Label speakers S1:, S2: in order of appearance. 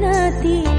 S1: nanti